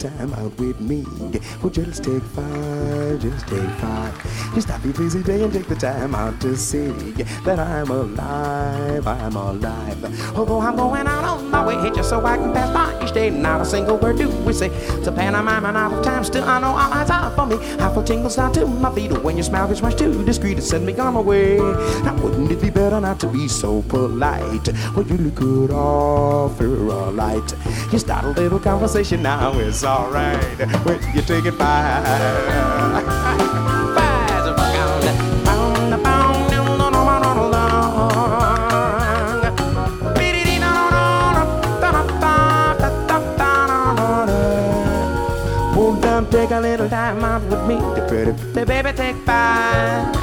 Time out with me. Well, just take five, just take five. Just stop your busy day and take the time out to see that I'm alive, I'm alive. Although I'm going out on my way just so I can pass by each day, not a single word do we say. To pantomime and out of time, still I know all eyes are for me. I feel tingles down to my feet when your smile gets much too discreet to send me on my way. Now wouldn't it be better not to be so polite? Well, you look good off, you're all right. You start a little conversation now, it's alright. When you take it by. Take a little time out with me, the pretty, the baby, take five.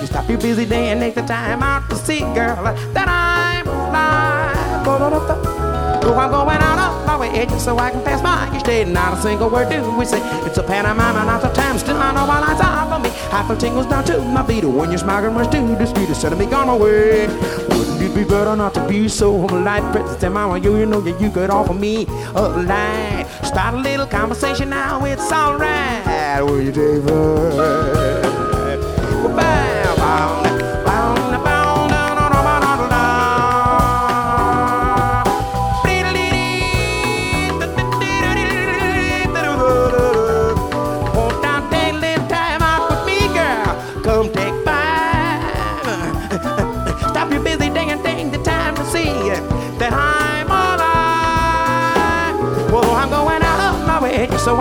You stop your busy day and take the time out to see, girl, that I'm alive. Oh, I'm going out of my way just so I can pass by each day. Not a single word do we say. It's a pantomime not a time. Still, I know my lines are for me. I feel tingles down to my feet when you're smiling much too discreet. Instead of me gone away. Wouldn't it be better not to be so polite? Princess and mama, you, you know that you could offer me a light. Start a little conversation now, it's alright. Will you take her?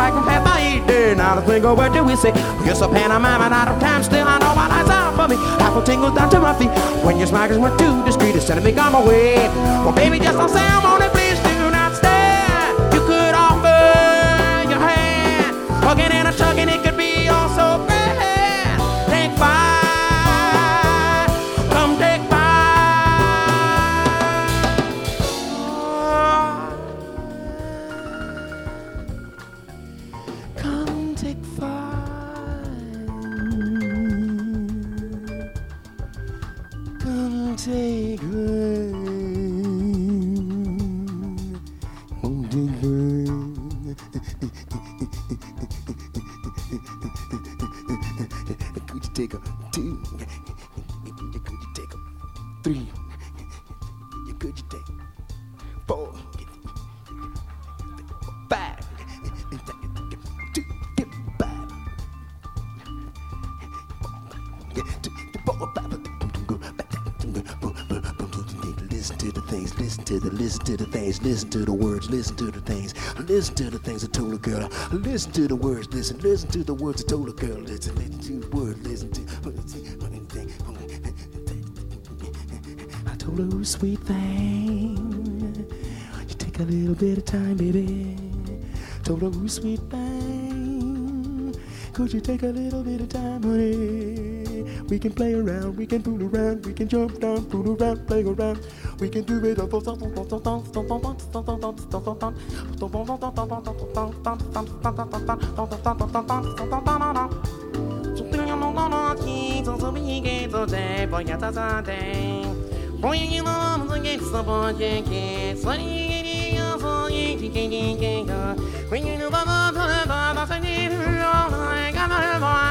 I can pass by each day. Not a single oh, word do we say. Yes, a pantomime and out of time. Still, I know my eyes are for me. Apple tingles down to my feet. When your smiles were too discreet, it's sending me on my way. Well, baby, just don't say I'm on it. Please do not stare. You could offer your hand. Hugging and a tugging, it could things, listen to the words, listen to the things, listen to the things I told a girl. Listen to the words, listen, listen to the words I told a girl. Listen, listen to the words, listen to. I told her, sweet thing, you take a little bit of time, baby. Told her, sweet thing, could you take a little bit of time, honey? We can play around, we can fool around, we can jump down, fool around, play around. We can do it over When you know about the Baba, I need to know I got my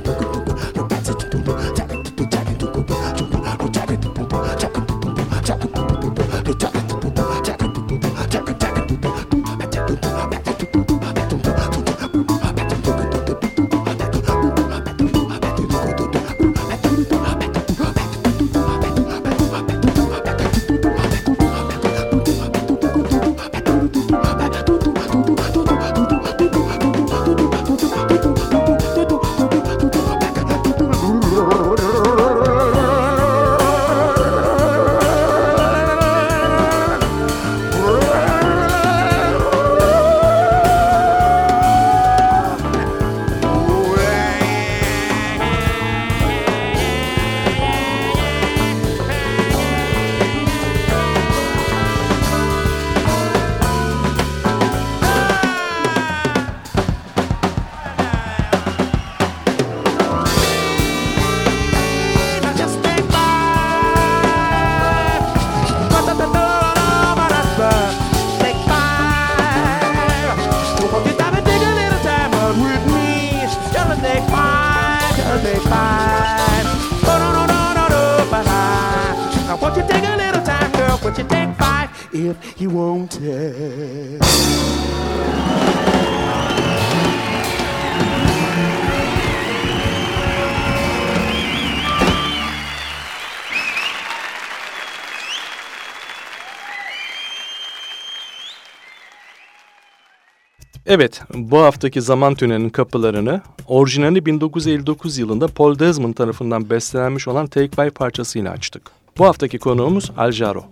Evet, bu haftaki zaman tünelinin kapılarını orijinali 1959 yılında Paul Desmond tarafından bestelenmiş olan Take By parçasıyla açtık. Bu haftaki konuğumuz Aljaro.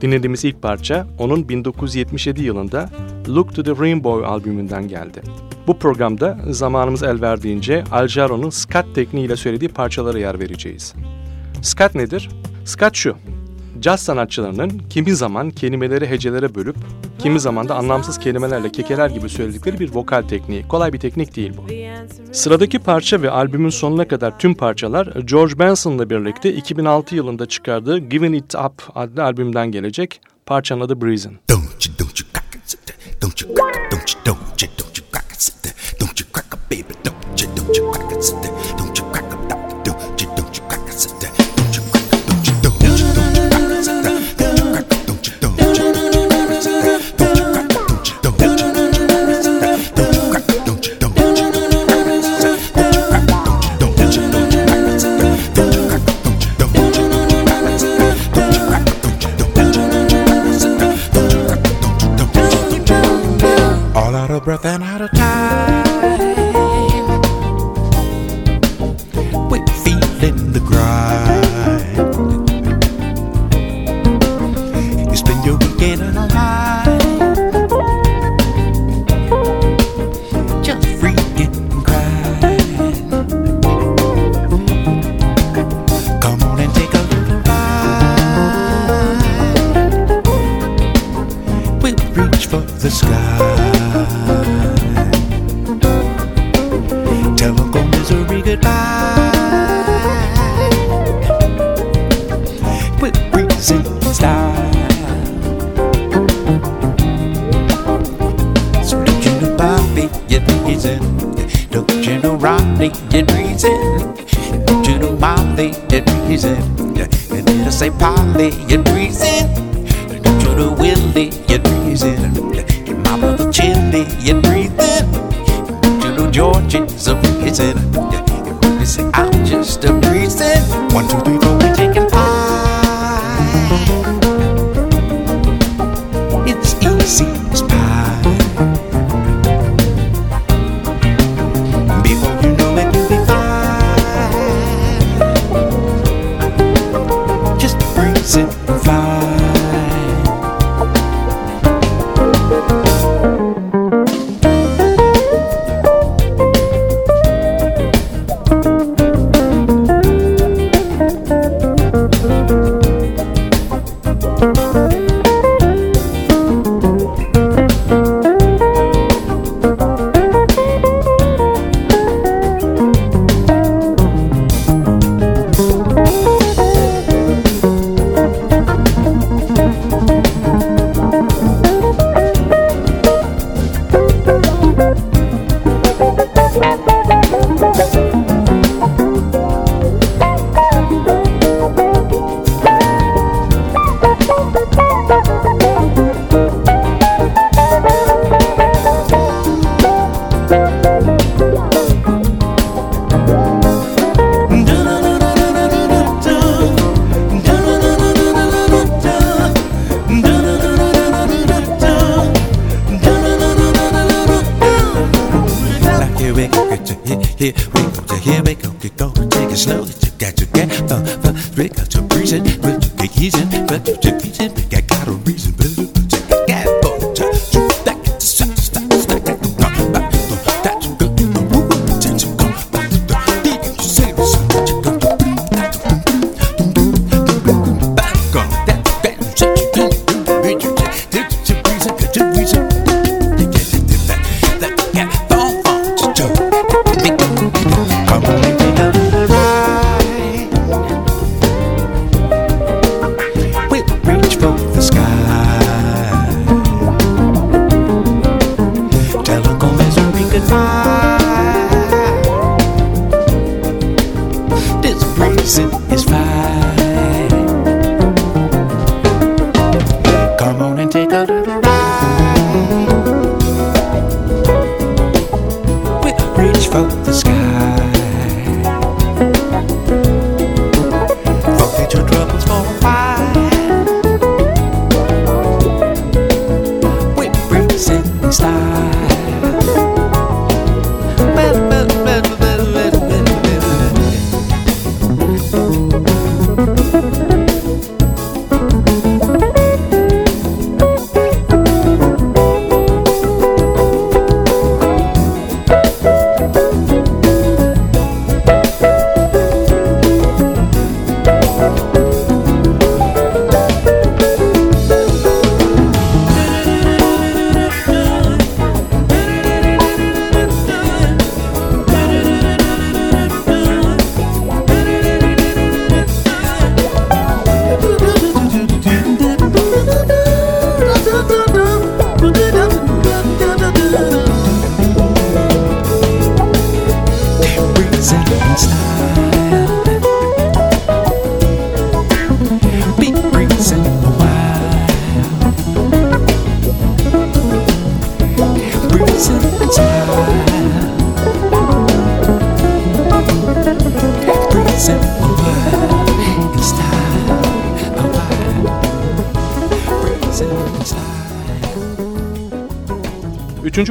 Dinlediğimiz ilk parça onun 1977 yılında Look to the Rainbow albümünden geldi. Bu programda zamanımız el verdiğince Aljaro'nun skat tekniğiyle söylediği parçalara yer vereceğiz. Skat nedir? Skat şu, caz sanatçılarının kimi zaman kelimeleri hecelere bölüp Kimi zaman da anlamsız kelimelerle kekeler gibi söyledikleri bir vokal tekniği. Kolay bir teknik değil bu. Sıradaki parça ve albümün sonuna kadar tüm parçalar George Benson'la birlikte 2006 yılında çıkardığı Giving It Up adlı albümden gelecek. Parçanın adı Breezin. Don't you, don't you, don't don't you, don't you, don't you, don't breath and reason. No generality and reason. No Molly, and reason. And it'll say Polly, and reason. No general Willie, and reason. And my brother chili and reason. No general George is a reason. And when they say I'm just a reason. One, two, three, Here, go to here, we go. Get going, take it slow. You got to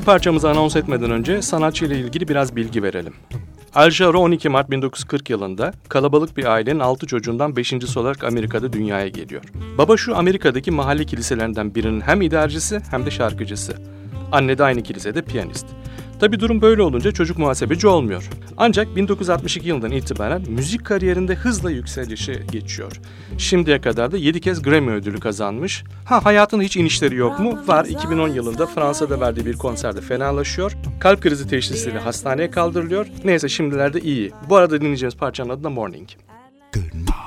parçamızı anons etmeden önce sanatçı ile ilgili biraz bilgi verelim. Al Jarreau 12 Mart 1940 yılında kalabalık bir ailenin 6 çocuğundan 5.si olarak Amerika'da dünyaya geliyor. Baba şu Amerika'daki mahalle kiliselerinden birinin hem idarecisi hem de şarkıcısı. Anne de aynı kilisede piyanist. Tabi durum böyle olunca çocuk muhasebeci olmuyor. Ancak 1962 yılından itibaren müzik kariyerinde hızla yükselişe geçiyor. Şimdiye kadar da 7 kez Grammy ödülü kazanmış. Ha hayatında hiç inişleri yok mu? Var 2010 yılında Fransa'da verdiği bir konserde fenalaşıyor. Kalp krizi teşhisiyle hastaneye kaldırılıyor. Neyse şimdilerde iyi. Bu arada dinleyeceğimiz parçanın adı da Morning. Good morning.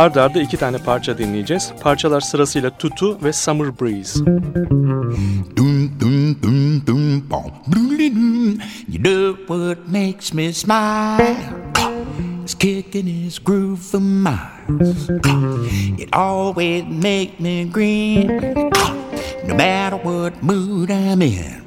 Ard arda iki tane parça dinleyeceğiz. Parçalar sırasıyla Tutu ve Summer Breeze. Dum dum dum dum bom You know what makes me smile? It's kicking his groove for miles. It always makes me grin. No matter what mood I'm in.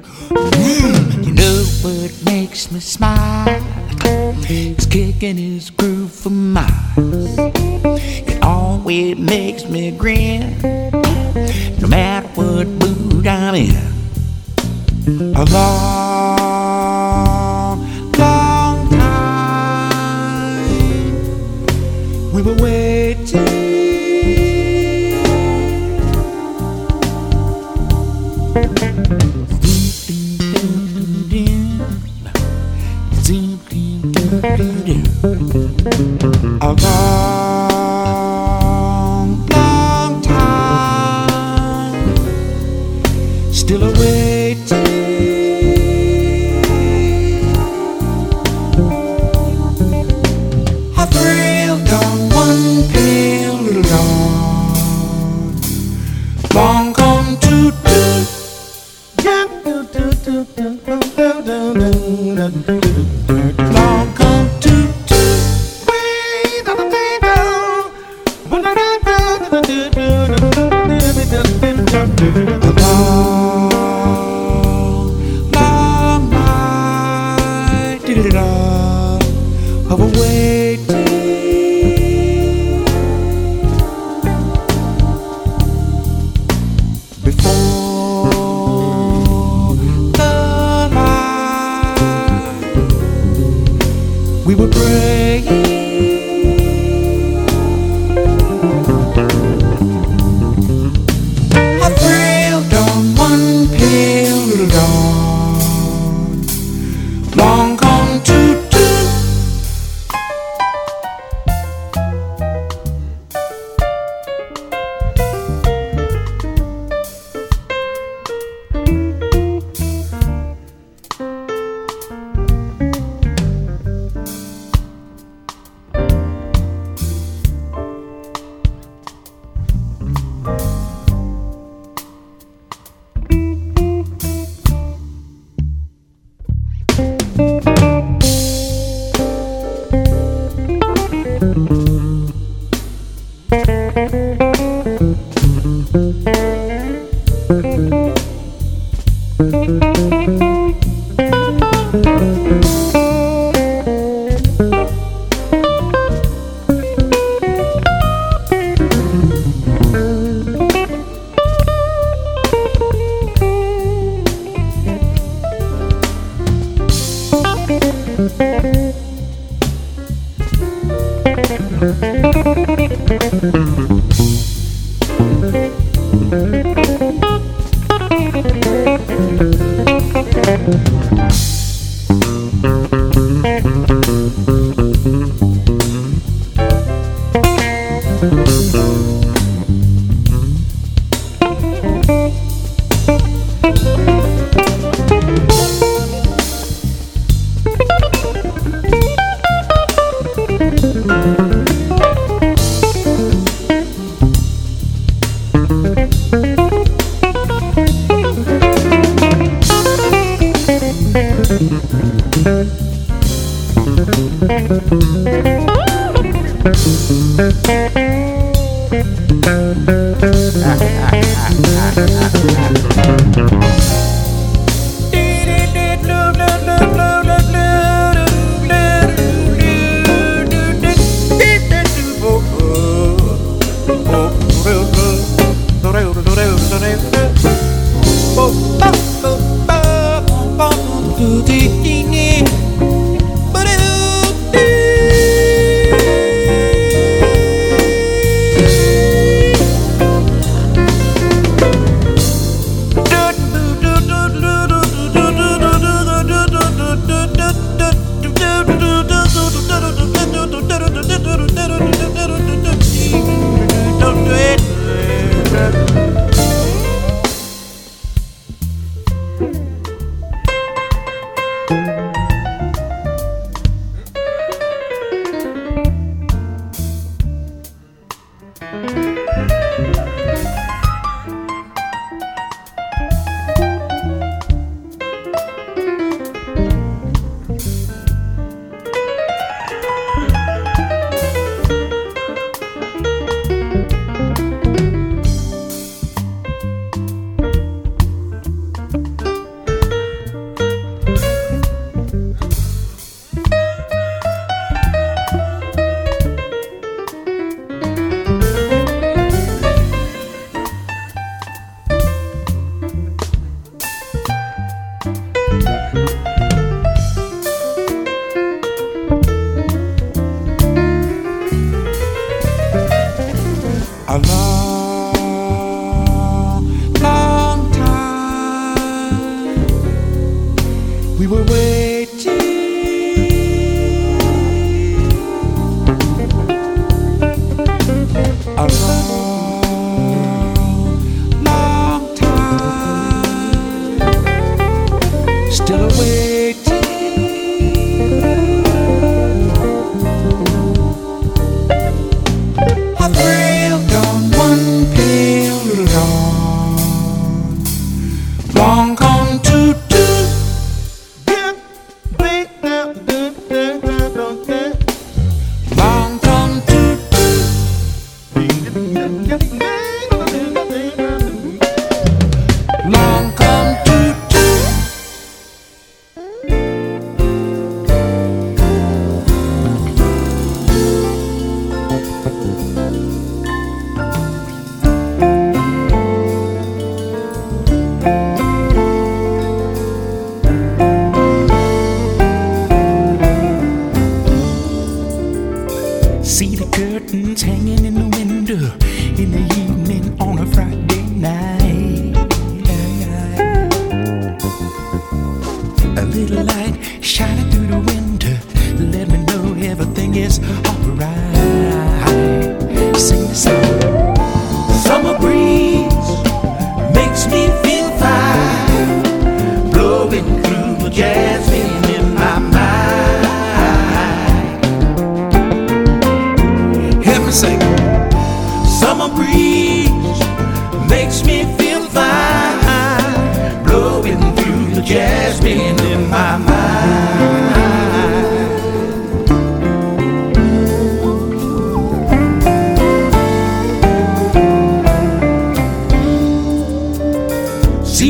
do dee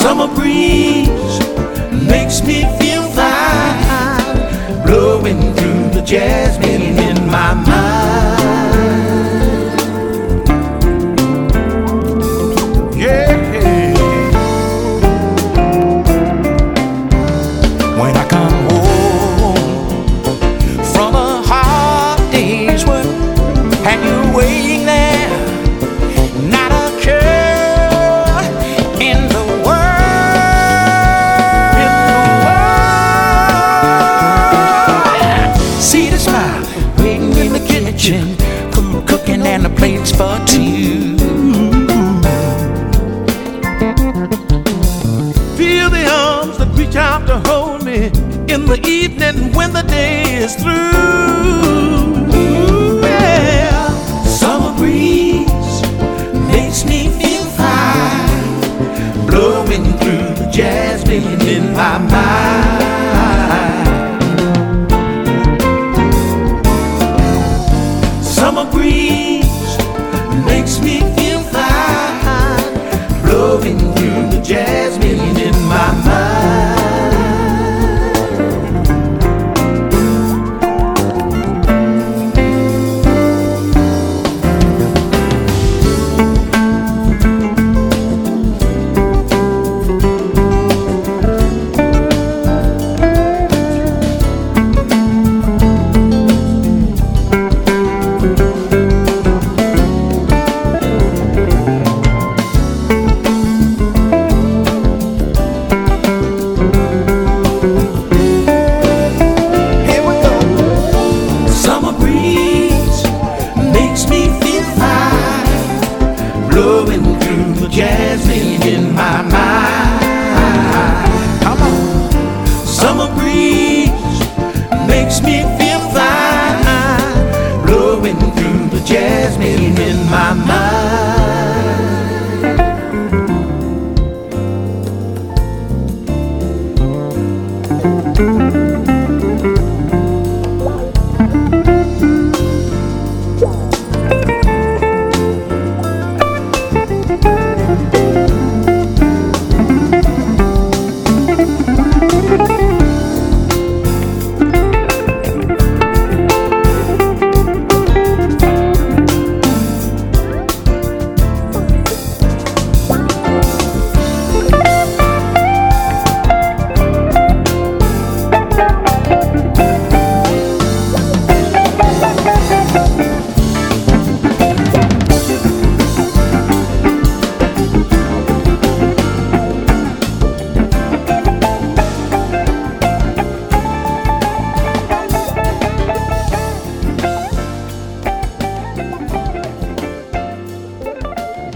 summer breeze makes me feel fine, blowing through the jasmine in my mind. through.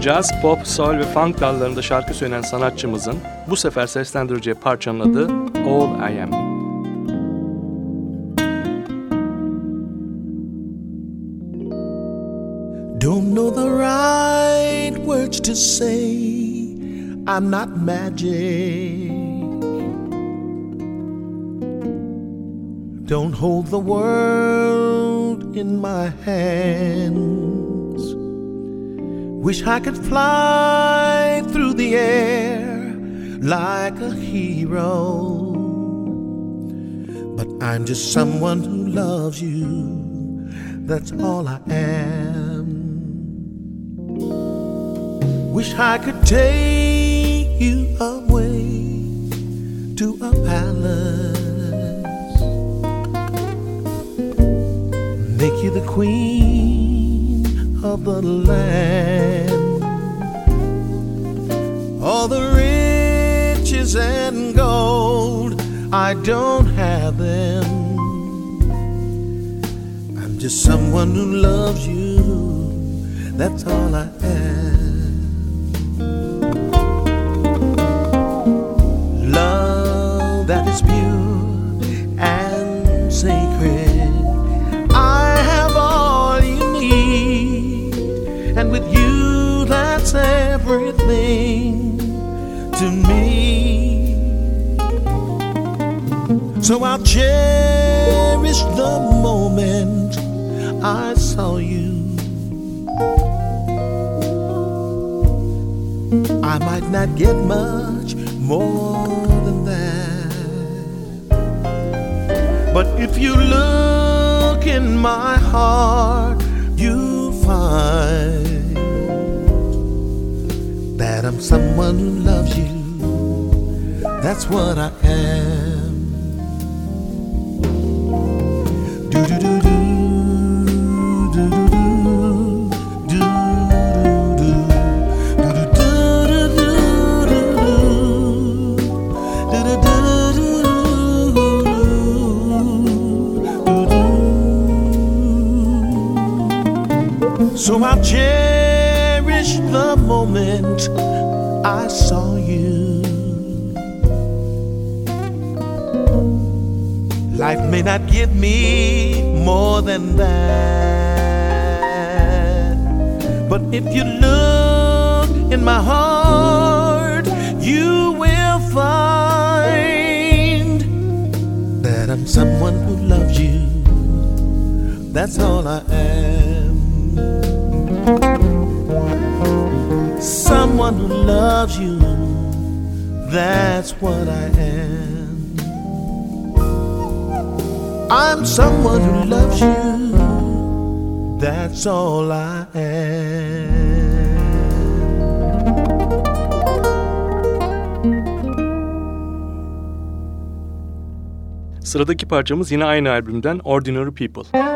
Jazz, pop, soul ve funk dallarında şarkı söyleyen sanatçımızın bu sefer seslendireceği parçanın adı All I Am. Don't know the right words to say. I'm not magic. Don't hold the world in my hands. Wish I could fly through the air like a hero. But I'm just someone who loves you. That's all I am. Wish I could take you away to a palace make you the queen of the land. All the riches and gold, I don't have them. I'm just someone who loves you, that's all I am. Love that is pure So I'll cherish the moment I saw you. I might not get much more than that. But if you look in my heart, you'll find that I'm someone who loves you. That's what I am. So I'll cherish the moment I saw Life may not give me more than that. But if you look in my heart, you will find that I'm someone who loves you. That's all I am. Someone who loves you, that's what I am. I'm someone who loves you, that's all I am. Sıradaki parçamız yine aynı albümden Ordinary People.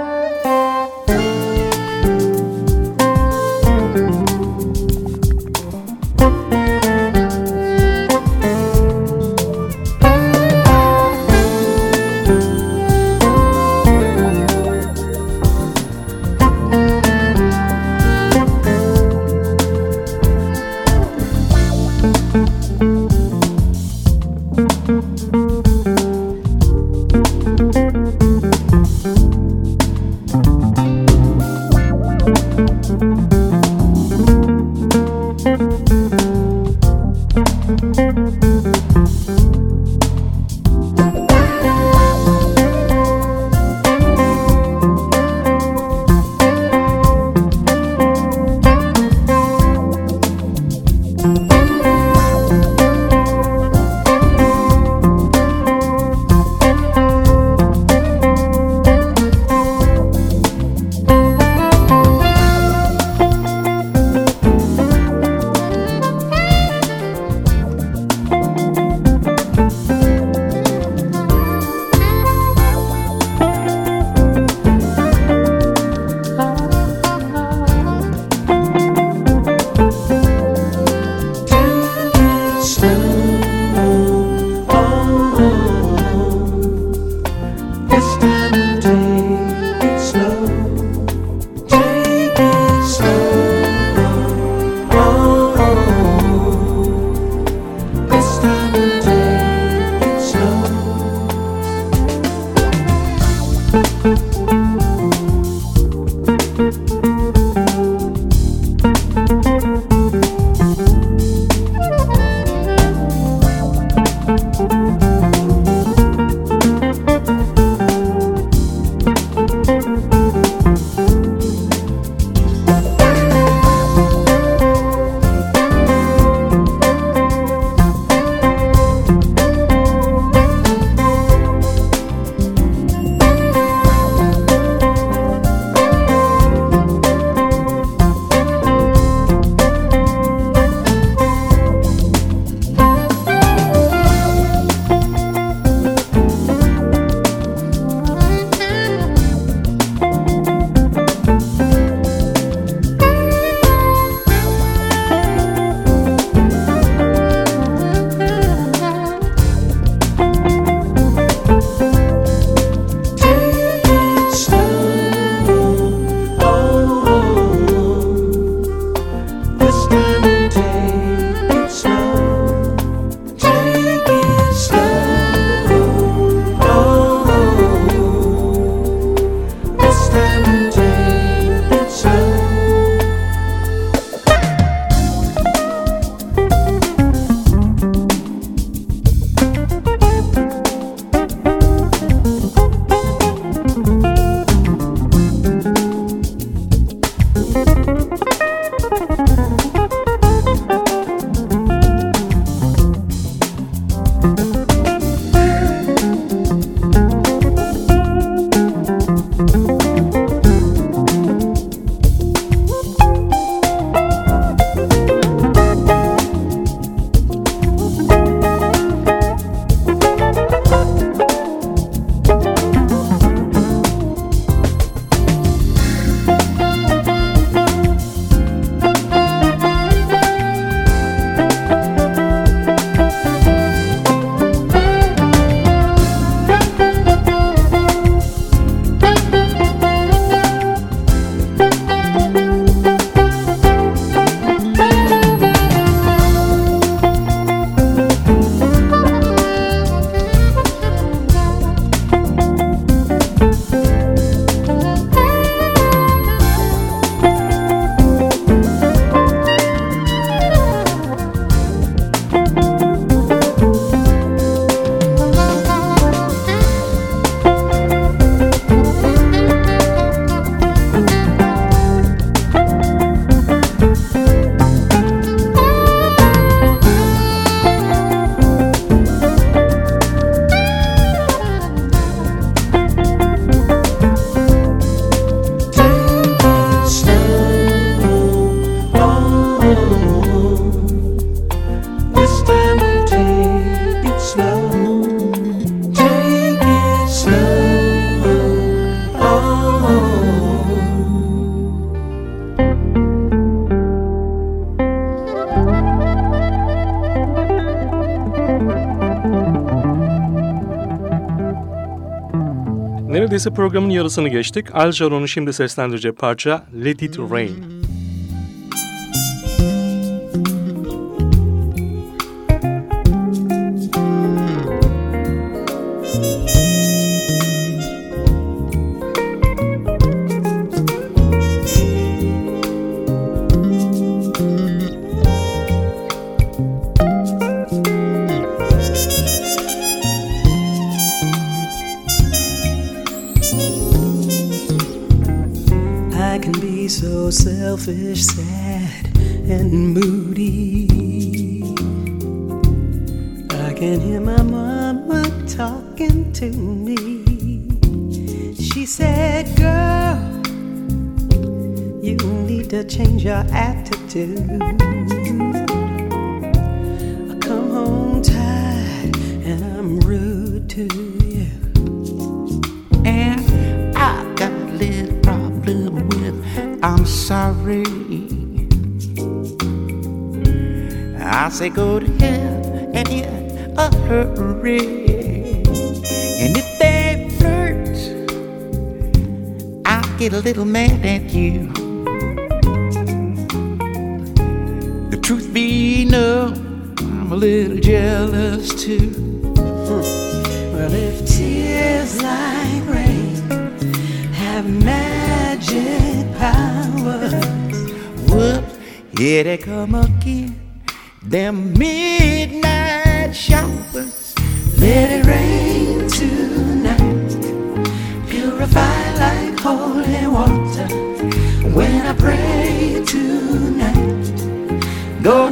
Neredeyse programın yarısını geçtik. Al Jarreau'nun şimdi seslendireceği parça Let It Rain.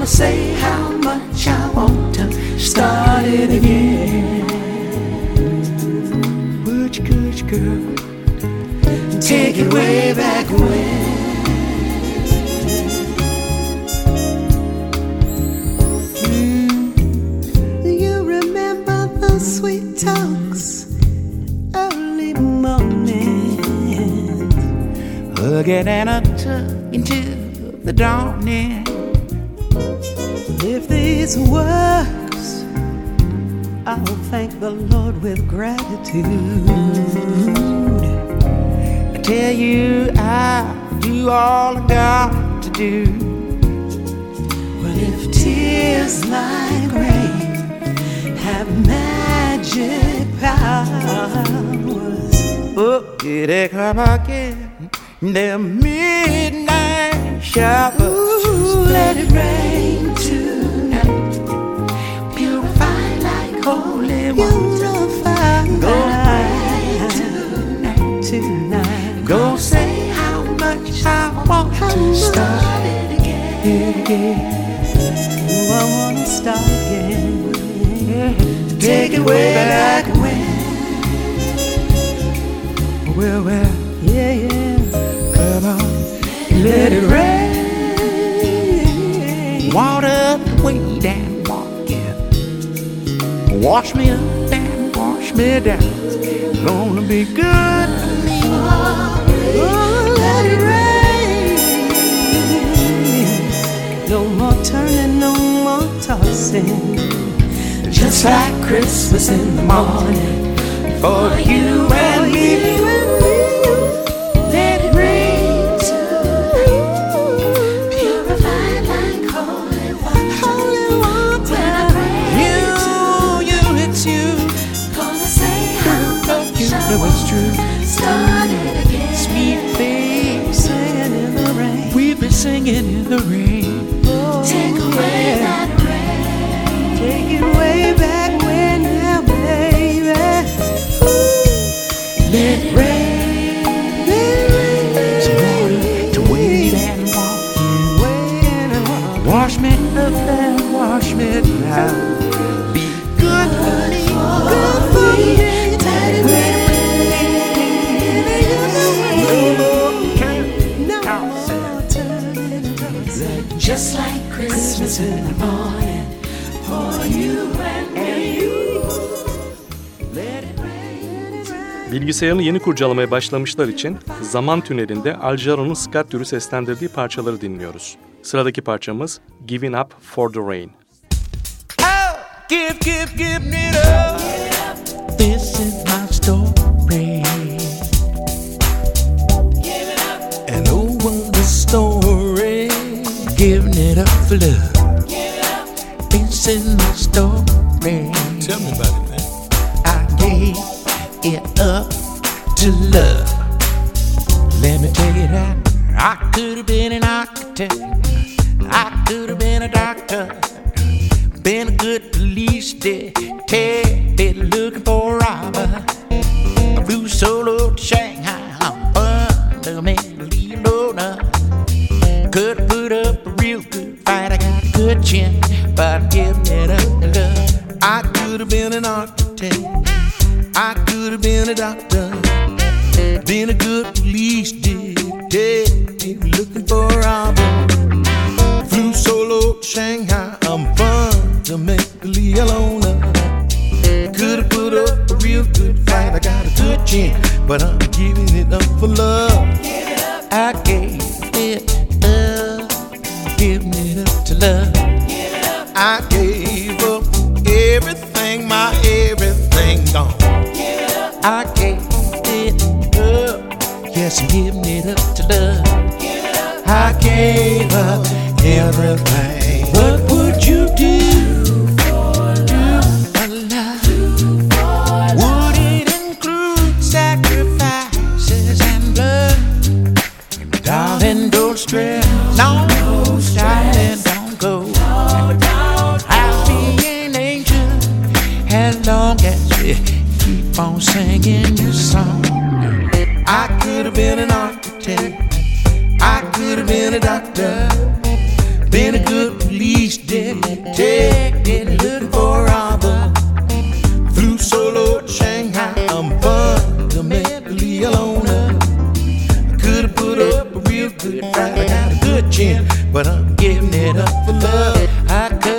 Say how much I want to start it again. Butch, Kush, girl. Take it way back when. Mm. You remember the sweet talks early morning. Hugging and a tug into the dawning. These works, I'll thank the Lord with gratitude. I tell you, I do all I got to do. But if tears like rain have magic powers, Oh, here they come again. Them midnight showers. let it rain holy water. Go tonight, tonight. Go say how much I want to start it again. Ooh, I wanna start again. Take it way back when. Well, well, Yeah, yeah. come on. Let it rain. Wash me up and wash me down. It's Gonna be good for me. Oh, let it rain. No more turning, no more tossing. Just like Christmas in the morning. For you and me. Bilgisayarını yeni kurcalamaya başlamışlar için Zaman Tüneli'nde Al Jarreau'nun ska türü seslendirdiği parçaları dinliyoruz. Sıradaki parçamız Giving Up For The Rain. Oh, give, give, give me up. This is my story. An old wonder story. Giving it up for love. This is my story. Tell me about it. it up to love. Let me tell you that I could have been an architect, I could have been a doctor, been a good police detective. Canada for love. I could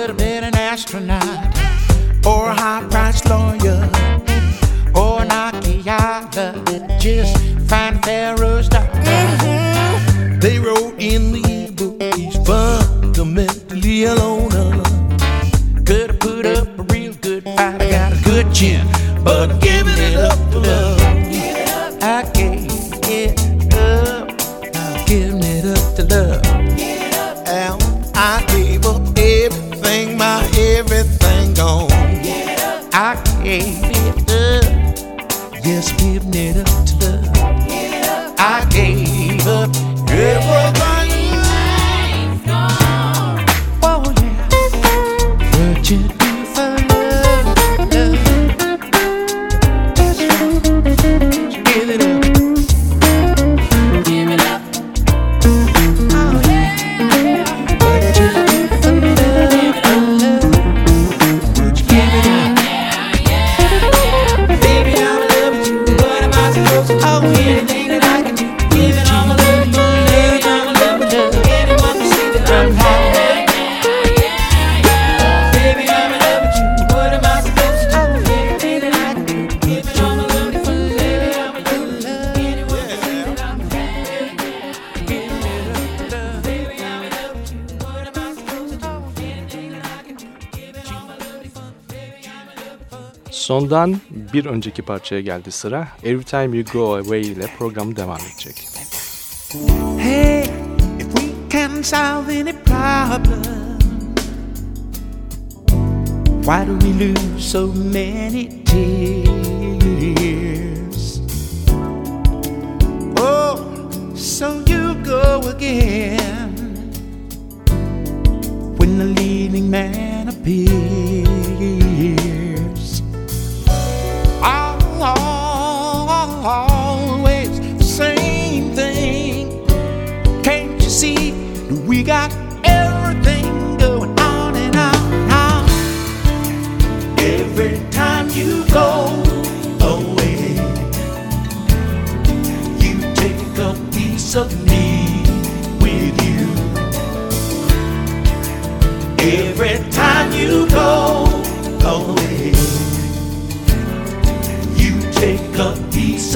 bir önceki parçaya geldi sıra. Every Time You Go Away ile program devam edecek. Hey, if we can solve any problem Why do we lose so many tears? Oh, so you go again When the leading man appears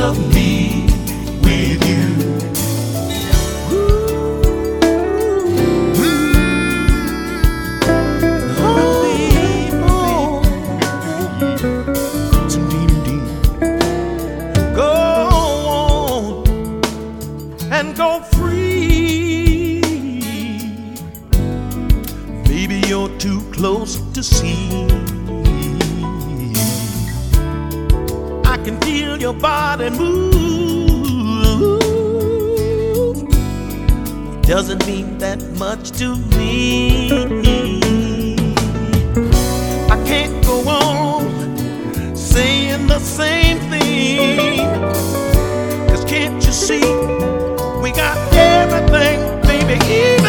of me. doesn't mean that much to me. I can't go on saying the same thing. Cause can't you see, we got everything, baby.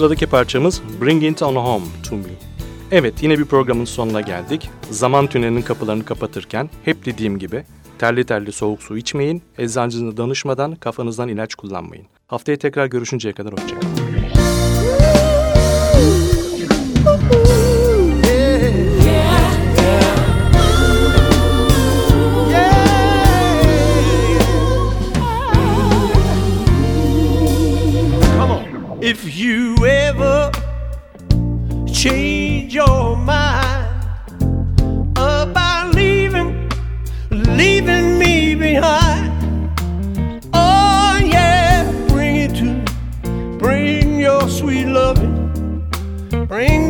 Sıradaki parçamız Bring It On Home To Me. Evet yine bir programın sonuna geldik. Zaman tünelinin kapılarını kapatırken hep dediğim gibi terli terli soğuk su içmeyin, eczancınıza danışmadan kafanızdan ilaç kullanmayın. Haftaya tekrar görüşünceye kadar hoşçakalın. If you ever change your mind about leaving, leaving me behind, oh yeah, bring it to, bring your sweet loving, bring